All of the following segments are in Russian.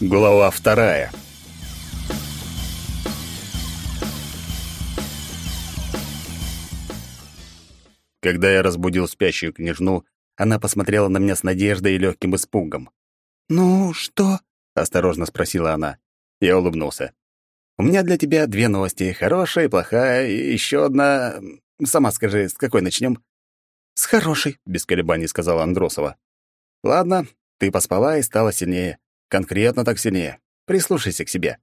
Глава вторая. Когда я разбудил спящую княжну, она посмотрела на меня с надеждой и легким испугом. «Ну, что?» — осторожно спросила она. Я улыбнулся. «У меня для тебя две новости, хорошая и плохая, и еще одна... Сама скажи, с какой начнем?» «С хорошей», — без колебаний сказала Андросова. «Ладно, ты поспала и стала сильнее. Конкретно так сильнее. Прислушайся к себе».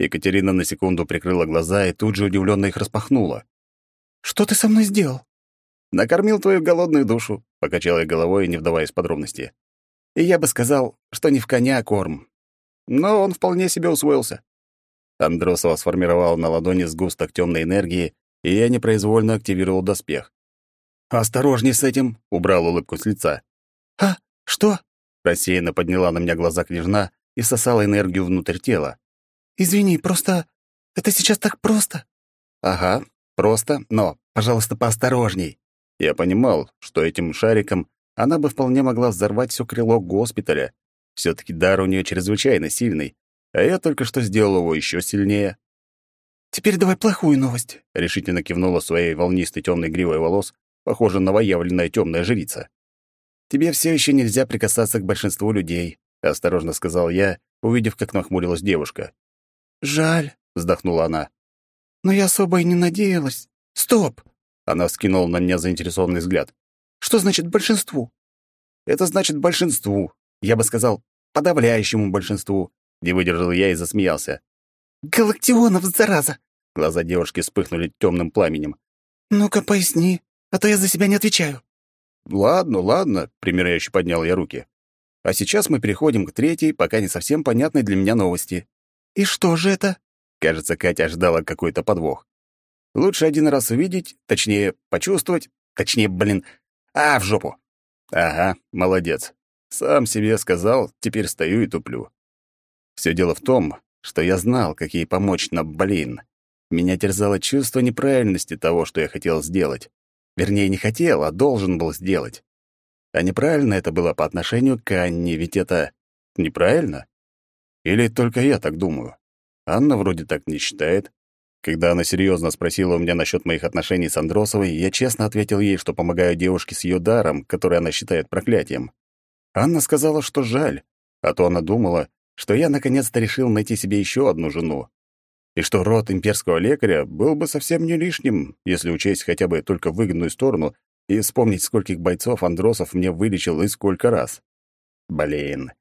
Екатерина на секунду прикрыла глаза и тут же удивленно их распахнула. «Что ты со мной сделал?» «Накормил твою голодную душу», — покачала я головой, не вдаваясь в подробности. «И я бы сказал, что не в коня корм. Но он вполне себе усвоился». Андросова сформировала на ладони сгусток темной энергии, и я непроизвольно активировал доспех. «Осторожней с этим!» — убрал улыбку с лица. «А, что?» — рассеянно подняла на меня глаза княжна и сосала энергию внутрь тела. «Извини, просто... Это сейчас так просто!» «Ага, просто, но, пожалуйста, поосторожней!» Я понимал, что этим шариком она бы вполне могла взорвать все крыло госпиталя. все таки дар у нее чрезвычайно сильный, а я только что сделал его еще сильнее. «Теперь давай плохую новость», — решительно кивнула своей волнистой темной гривой волос похоже, новоявленная темная жрица. «Тебе все еще нельзя прикасаться к большинству людей», — осторожно сказал я, увидев, как нахмурилась девушка. «Жаль», — вздохнула она. «Но я особо и не надеялась. Стоп!» Она вскинула на меня заинтересованный взгляд. «Что значит большинству?» «Это значит большинству. Я бы сказал, подавляющему большинству», — не выдержал я и засмеялся. «Галактионов, зараза!» Глаза девушки вспыхнули темным пламенем. «Ну-ка, поясни а то я за себя не отвечаю». «Ладно, ладно», — примиряюще поднял я руки. «А сейчас мы переходим к третьей, пока не совсем понятной для меня новости». «И что же это?» Кажется, Катя ждала какой-то подвох. «Лучше один раз увидеть, точнее, почувствовать, точнее, блин, а, в жопу!» «Ага, молодец. Сам себе сказал, теперь стою и туплю». Все дело в том, что я знал, как ей помочь, но, блин, меня терзало чувство неправильности того, что я хотел сделать. Вернее, не хотел, а должен был сделать. А неправильно это было по отношению к Анне, ведь это неправильно? Или только я так думаю? Анна вроде так не считает. Когда она серьезно спросила у меня насчет моих отношений с Андросовой, я честно ответил ей, что помогаю девушке с ее даром, который она считает проклятием. Анна сказала, что жаль, а то она думала, что я наконец-то решил найти себе еще одну жену и что род имперского лекаря был бы совсем не лишним, если учесть хотя бы только выгодную сторону и вспомнить, скольких бойцов Андросов мне вылечил и сколько раз. Блин.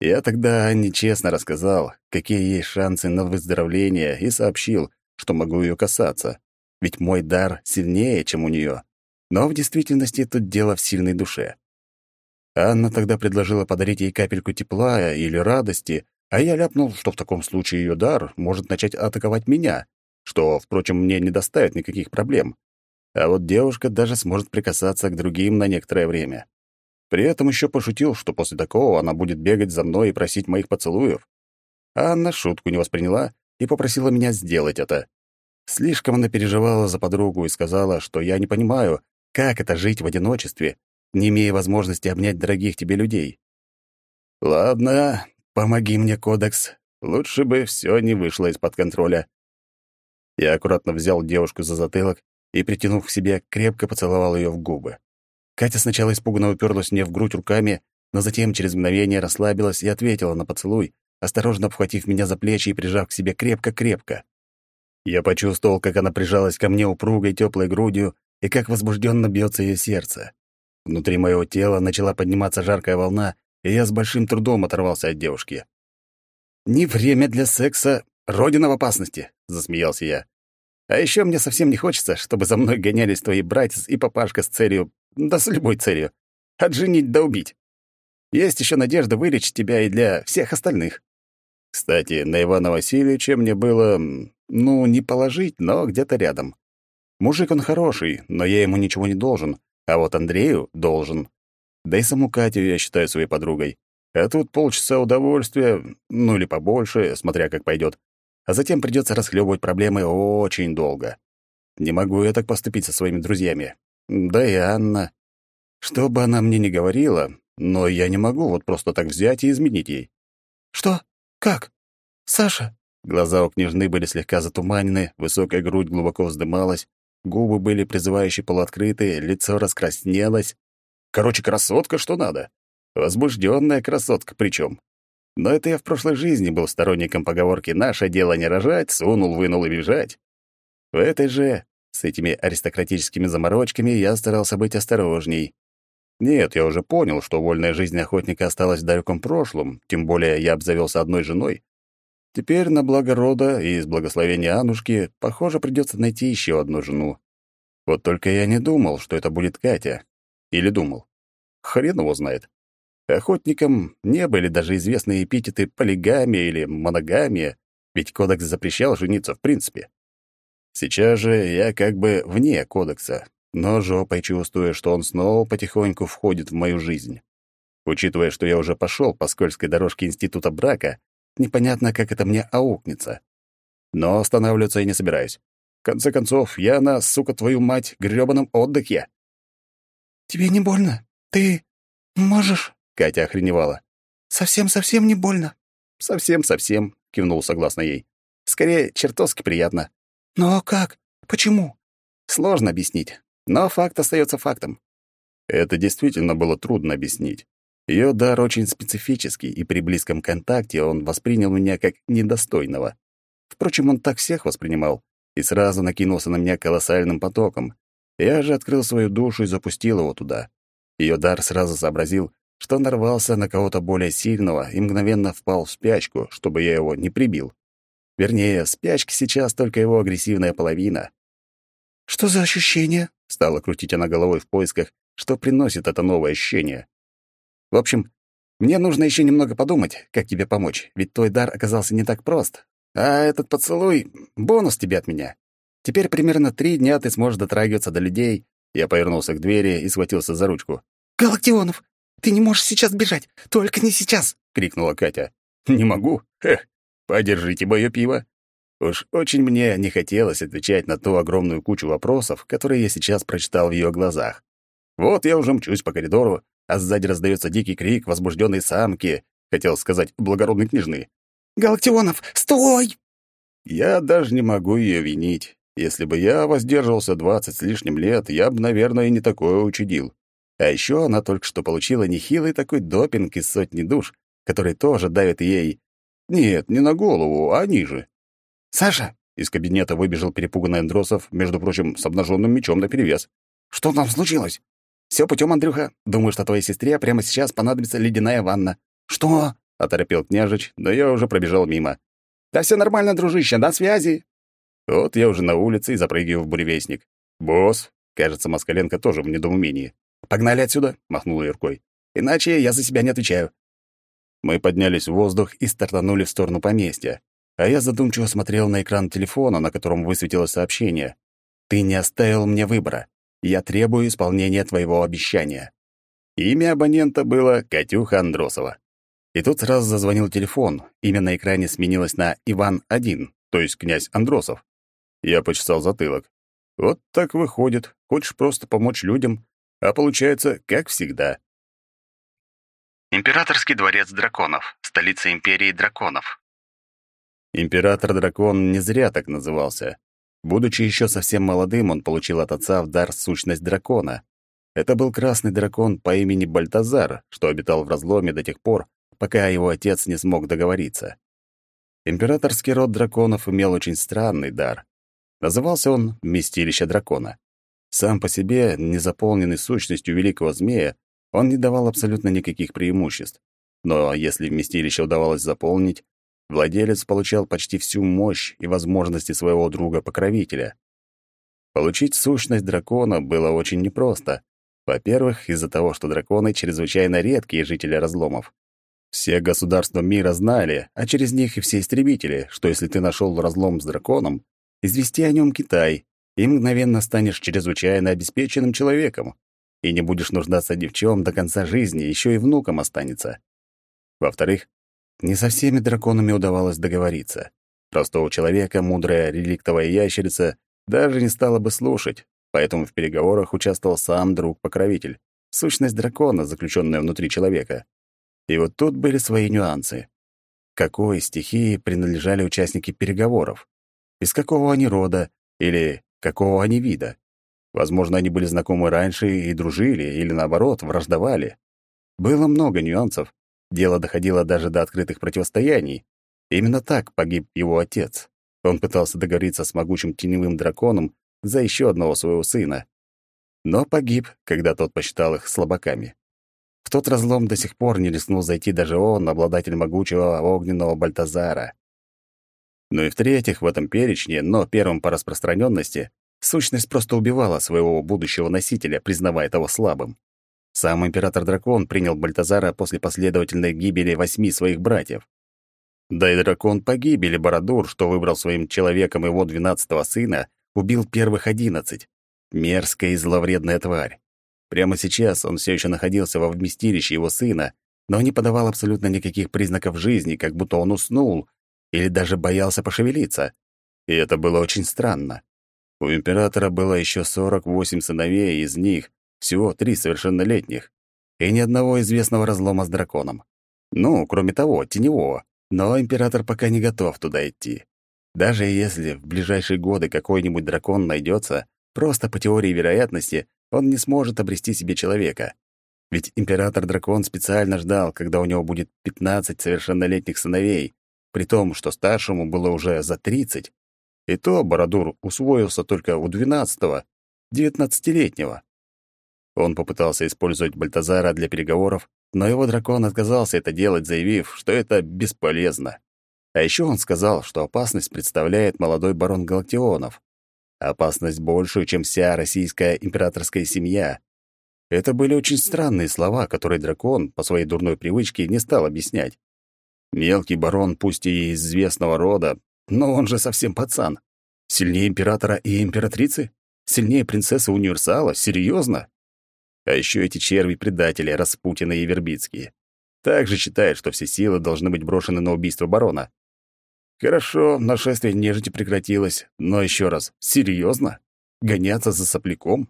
Я тогда нечестно рассказал, какие есть шансы на выздоровление, и сообщил, что могу ее касаться. Ведь мой дар сильнее, чем у нее. Но в действительности тут дело в сильной душе. Анна тогда предложила подарить ей капельку тепла или радости, а я ляпнул, что в таком случае ее дар может начать атаковать меня, что, впрочем, мне не доставит никаких проблем. А вот девушка даже сможет прикасаться к другим на некоторое время. При этом еще пошутил, что после такого она будет бегать за мной и просить моих поцелуев. А Анна шутку не восприняла и попросила меня сделать это. Слишком она переживала за подругу и сказала, что я не понимаю, как это жить в одиночестве, не имея возможности обнять дорогих тебе людей. Ладно, «Помоги мне, Кодекс. Лучше бы все не вышло из-под контроля». Я аккуратно взял девушку за затылок и, притянув к себе, крепко поцеловал ее в губы. Катя сначала испуганно уперлась мне в грудь руками, но затем через мгновение расслабилась и ответила на поцелуй, осторожно обхватив меня за плечи и прижав к себе крепко-крепко. Я почувствовал, как она прижалась ко мне упругой теплой грудью и как возбужденно бьется ее сердце. Внутри моего тела начала подниматься жаркая волна, и я с большим трудом оторвался от девушки. «Не время для секса, родина в опасности», — засмеялся я. «А еще мне совсем не хочется, чтобы за мной гонялись твои братец и папашка с целью, да с любой целью, отженить да убить. Есть еще надежда вылечить тебя и для всех остальных». Кстати, на Ивана Васильевича мне было, ну, не положить, но где-то рядом. Мужик он хороший, но я ему ничего не должен, а вот Андрею должен. Да и саму Катю я считаю своей подругой. А тут полчаса удовольствия, ну или побольше, смотря как пойдет. А затем придется расхлебывать проблемы очень долго. Не могу я так поступить со своими друзьями. Да и Анна. Что бы она мне ни говорила, но я не могу вот просто так взять и изменить ей. «Что? Как? Саша?» Глаза у княжны были слегка затуманены, высокая грудь глубоко вздымалась, губы были призывающе полуоткрыты, лицо раскраснелось. Короче, красотка что надо. Возбужденная красотка причем. Но это я в прошлой жизни был сторонником поговорки «наше дело не рожать, сунул, вынул и бежать». В этой же, с этими аристократическими заморочками, я старался быть осторожней. Нет, я уже понял, что вольная жизнь охотника осталась в далеком прошлом, тем более я обзавелся одной женой. Теперь на благо рода и с благословения Анушки, похоже, придется найти еще одну жену. Вот только я не думал, что это будет Катя. Или думал. Хрен его знает. Охотникам не были даже известны эпитеты полигамия или моногамия, ведь кодекс запрещал жениться в принципе. Сейчас же я как бы вне кодекса, но жопой чувствую, что он снова потихоньку входит в мою жизнь. Учитывая, что я уже пошел по скользкой дорожке института брака, непонятно, как это мне аукнется. Но останавливаться я не собираюсь. В конце концов, я на, сука, твою мать, грёбаном отдыхе. «Тебе не больно? Ты можешь?» — Катя охреневала. «Совсем-совсем не больно?» «Совсем-совсем», — кивнул согласно ей. «Скорее, чертовски приятно». «Но как? Почему?» «Сложно объяснить, но факт остается фактом». Это действительно было трудно объяснить. Ее дар очень специфический, и при близком контакте он воспринял меня как недостойного. Впрочем, он так всех воспринимал и сразу накинулся на меня колоссальным потоком. Я же открыл свою душу и запустил его туда. Ее дар сразу сообразил, что нарвался на кого-то более сильного и мгновенно впал в спячку, чтобы я его не прибил. Вернее, в спячке сейчас только его агрессивная половина. «Что за ощущение?» — стала крутить она головой в поисках, что приносит это новое ощущение. В общем, мне нужно еще немного подумать, как тебе помочь, ведь твой дар оказался не так прост. А этот поцелуй — бонус тебе от меня. Теперь примерно три дня ты сможешь дотрагиваться до людей. Я повернулся к двери и схватился за ручку. «Галактионов, ты не можешь сейчас бежать, только не сейчас!» — крикнула Катя. «Не могу? Эх, подержите мое пиво!» Уж очень мне не хотелось отвечать на ту огромную кучу вопросов, которые я сейчас прочитал в ее глазах. Вот я уже мчусь по коридору, а сзади раздается дикий крик возбужденной самки, хотел сказать, благородной княжны. «Галактионов, стой!» Я даже не могу ее винить. Если бы я воздерживался двадцать с лишним лет, я бы, наверное, и не такое учудил. А еще она только что получила нехилый такой допинг из сотни душ, который тоже давит ей... Нет, не на голову, а ниже. «Саша!» — из кабинета выбежал перепуганный Андросов, между прочим, с обнаженным мечом наперевес. «Что там случилось?» Все путем, Андрюха. Думаю, что твоей сестре прямо сейчас понадобится ледяная ванна». «Что?» — оторопел княжич, но я уже пробежал мимо. «Да все нормально, дружище, на связи». Вот я уже на улице и запрыгиваю в буревестник. «Босс!» — кажется, Москаленко тоже в недоумении. «Погнали отсюда!» — махнул я рукой. «Иначе я за себя не отвечаю». Мы поднялись в воздух и стартанули в сторону поместья. А я задумчиво смотрел на экран телефона, на котором высветилось сообщение. «Ты не оставил мне выбора. Я требую исполнения твоего обещания». Имя абонента было Катюха Андросова. И тут сразу зазвонил телефон. Имя на экране сменилось на Иван-1, то есть князь Андросов. Я почесал затылок. Вот так выходит. Хочешь просто помочь людям, а получается, как всегда. Императорский дворец драконов, столица империи драконов. Император-дракон не зря так назывался. Будучи еще совсем молодым, он получил от отца в дар сущность дракона. Это был красный дракон по имени Бальтазар, что обитал в разломе до тех пор, пока его отец не смог договориться. Императорский род драконов имел очень странный дар. Назывался он «Вместилище дракона». Сам по себе, не заполненный сущностью великого змея, он не давал абсолютно никаких преимуществ. Но если вместилище удавалось заполнить, владелец получал почти всю мощь и возможности своего друга-покровителя. Получить сущность дракона было очень непросто. Во-первых, из-за того, что драконы чрезвычайно редкие жители разломов. Все государства мира знали, а через них и все истребители, что если ты нашел разлом с драконом, извести о нем Китай, и мгновенно станешь чрезвычайно обеспеченным человеком, и не будешь нуждаться ни в чем до конца жизни, еще и внуком останется. Во-вторых, не со всеми драконами удавалось договориться. Простого человека мудрая реликтовая ящерица даже не стала бы слушать, поэтому в переговорах участвовал сам друг-покровитель, сущность дракона, заключенная внутри человека. И вот тут были свои нюансы. какой стихии принадлежали участники переговоров, из какого они рода или какого они вида. Возможно, они были знакомы раньше и дружили, или наоборот, враждовали. Было много нюансов. Дело доходило даже до открытых противостояний. Именно так погиб его отец. Он пытался договориться с могучим теневым драконом за еще одного своего сына. Но погиб, когда тот посчитал их слабаками. В тот разлом до сих пор не рискнул зайти даже он, обладатель могучего огненного Бальтазара. Ну и в-третьих, в этом перечне, но первым по распространенности, сущность просто убивала своего будущего носителя, признавая того слабым. Сам император-дракон принял Бальтазара после последовательной гибели восьми своих братьев. Да и дракон погибели Бородур, что выбрал своим человеком его двенадцатого сына, убил первых одиннадцать. Мерзкая и зловредная тварь. Прямо сейчас он все еще находился во вместилище его сына, но не подавал абсолютно никаких признаков жизни, как будто он уснул или даже боялся пошевелиться. И это было очень странно. У императора было еще 48 сыновей, из них всего три совершеннолетних, и ни одного известного разлома с драконом. Ну, кроме того, теневого. Но император пока не готов туда идти. Даже если в ближайшие годы какой-нибудь дракон найдется, просто по теории вероятности он не сможет обрести себе человека. Ведь император-дракон специально ждал, когда у него будет 15 совершеннолетних сыновей, при том, что старшему было уже за 30. И то Бородур усвоился только у 12-го, 19-летнего. Он попытался использовать Бальтазара для переговоров, но его дракон отказался это делать, заявив, что это бесполезно. А еще он сказал, что опасность представляет молодой барон Галактионов. Опасность большую, чем вся российская императорская семья. Это были очень странные слова, которые дракон, по своей дурной привычке, не стал объяснять. Мелкий барон, пусть и из известного рода, но он же совсем пацан. Сильнее императора и императрицы? Сильнее принцессы Универсала? Серьезно? А еще эти черви-предатели, Распутины и Вербицкие. Также считают, что все силы должны быть брошены на убийство барона. Хорошо, нашествие нежити прекратилось, но еще раз, серьезно? Гоняться за сопляком?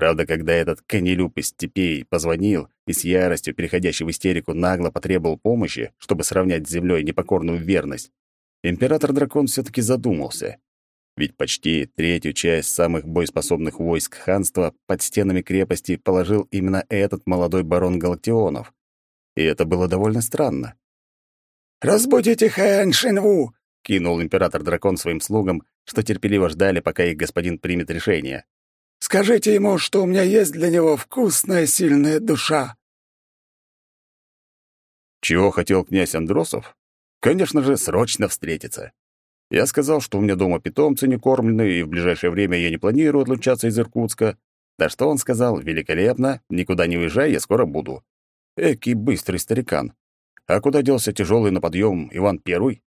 Правда, когда этот конелюб из степей позвонил и с яростью, переходящей в истерику, нагло потребовал помощи, чтобы сравнять с землей непокорную верность, император-дракон все таки задумался. Ведь почти третью часть самых боеспособных войск ханства под стенами крепости положил именно этот молодой барон Галактионов. И это было довольно странно. «Разбудите Хэн Шинву!» — кинул император-дракон своим слугам, что терпеливо ждали, пока их господин примет решение. «Скажите ему, что у меня есть для него вкусная сильная душа!» Чего хотел князь Андросов? Конечно же, срочно встретиться. Я сказал, что у меня дома питомцы не кормлены, и в ближайшее время я не планирую отлучаться из Иркутска. Да что он сказал? Великолепно, никуда не уезжай, я скоро буду. Экий быстрый старикан. А куда делся тяжелый на подъем Иван Первый?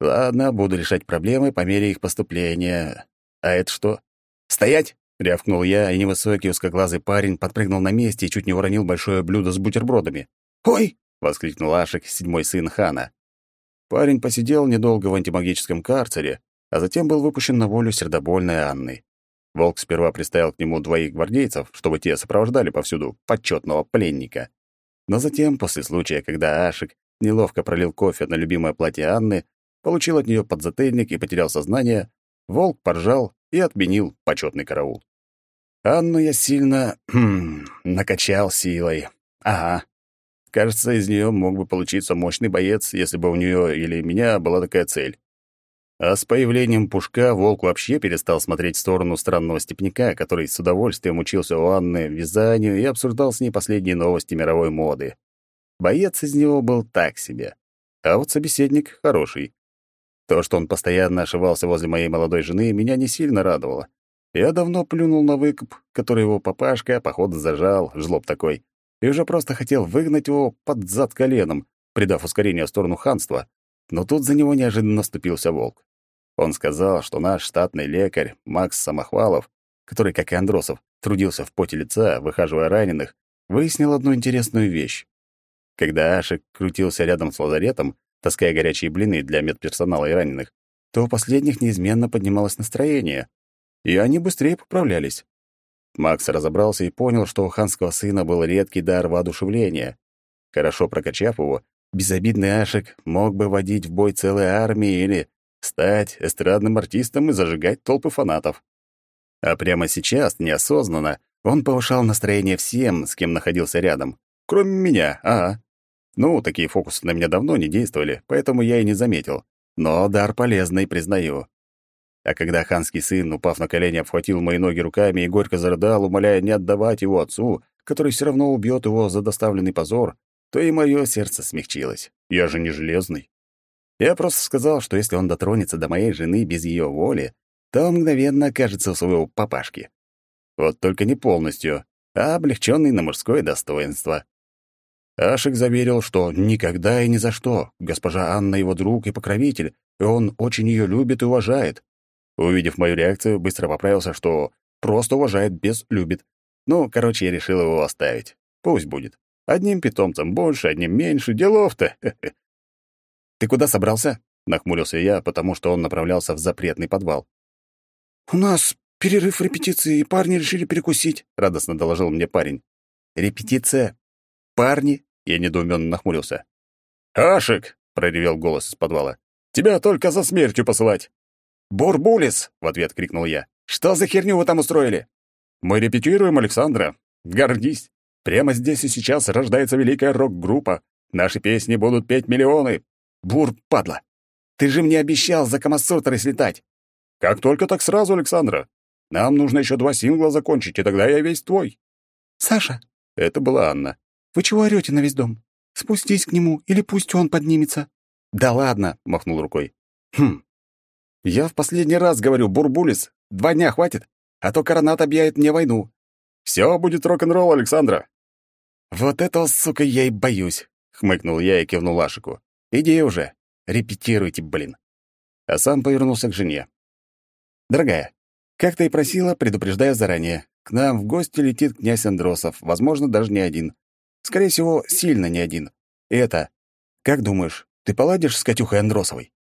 Ладно, буду решать проблемы по мере их поступления. А это что? Стоять! Рявкнул я, и невысокий узкоглазый парень подпрыгнул на месте и чуть не уронил большое блюдо с бутербродами. «Ой!» — воскликнул Ашик, седьмой сын хана. Парень посидел недолго в антимагическом карцере, а затем был выпущен на волю сердобольной Анной. Волк сперва приставил к нему двоих гвардейцев, чтобы те сопровождали повсюду почетного пленника. Но затем, после случая, когда Ашик неловко пролил кофе на любимое платье Анны, получил от нее подзатыльник и потерял сознание, волк поржал и отменил почетный караул. Анну я сильно накачал силой. Ага, Кажется, из нее мог бы получиться мощный боец, если бы у нее или меня была такая цель. А с появлением Пушка Волк вообще перестал смотреть в сторону странного степняка, который с удовольствием учился у Анны вязанию и обсуждал с ней последние новости мировой моды. Боец из него был так себе. А вот собеседник хороший. То, что он постоянно ошивался возле моей молодой жены, меня не сильно радовало. Я давно плюнул на выкуп, который его папашка, походу, зажал, жлоб такой и уже просто хотел выгнать его под зад коленом, придав ускорение в сторону ханства, но тут за него неожиданно вступился волк. Он сказал, что наш штатный лекарь Макс Самохвалов, который, как и Андросов, трудился в поте лица, выхаживая раненых, выяснил одну интересную вещь. Когда Ашик крутился рядом с лазаретом, таская горячие блины для медперсонала и раненых, то у последних неизменно поднималось настроение, и они быстрее поправлялись. Макс разобрался и понял, что у ханского сына был редкий дар воодушевления. Хорошо прокачав его, безобидный Ашек мог бы водить в бой целые армии или стать эстрадным артистом и зажигать толпы фанатов. А прямо сейчас, неосознанно, он повышал настроение всем, с кем находился рядом. Кроме меня, ага. Ну, такие фокусы на меня давно не действовали, поэтому я и не заметил. Но дар полезный, признаю. А когда ханский сын, упав на колени, обхватил мои ноги руками и горько зарыдал, умоляя не отдавать его отцу, который все равно убьет его за доставленный позор, то и мое сердце смягчилось. Я же не железный. Я просто сказал, что если он дотронется до моей жены без ее воли, то мгновенно окажется у своего папашки. Вот только не полностью, а облегченный на мужское достоинство. Ашик заверил, что никогда и ни за что. Госпожа Анна его друг и покровитель, и он очень ее любит и уважает. Увидев мою реакцию, быстро поправился, что просто уважает без любит. Ну, короче, я решил его оставить. Пусть будет. Одним питомцем больше, одним меньше. Делов-то. «Ты куда собрался?» — нахмурился я, потому что он направлялся в запретный подвал. «У нас перерыв репетиции, и парни решили перекусить», — радостно доложил мне парень. «Репетиция? Парни?» — я недоуменно нахмурился. «Ашик!» — проревел голос из подвала. «Тебя только за смертью посылать!» «Бурбулис!» — в ответ крикнул я. «Что за херню вы там устроили?» «Мы репетируем, Александра. Гордись. Прямо здесь и сейчас рождается великая рок-группа. Наши песни будут петь миллионы. Бур, падла! Ты же мне обещал за Камасутрой слетать!» «Как только так сразу, Александра. Нам нужно еще два сингла закончить, и тогда я весь твой». «Саша!» — это была Анна. «Вы чего орете на весь дом? Спустись к нему, или пусть он поднимется». «Да ладно!» — махнул рукой. «Хм, я в последний раз говорю, Бурбулис, два дня хватит, а то Коронат объявит мне войну. Все будет рок-н-ролл, Александра. Вот этого, сука, я и боюсь, хмыкнул я и кивнул Ашику. Иди уже, репетируйте, блин. А сам повернулся к жене. Дорогая, как ты и просила, предупреждая заранее. К нам в гости летит князь Андросов, возможно, даже не один. Скорее всего, сильно не один. И это... Как думаешь, ты поладишь с Катюхой Андросовой?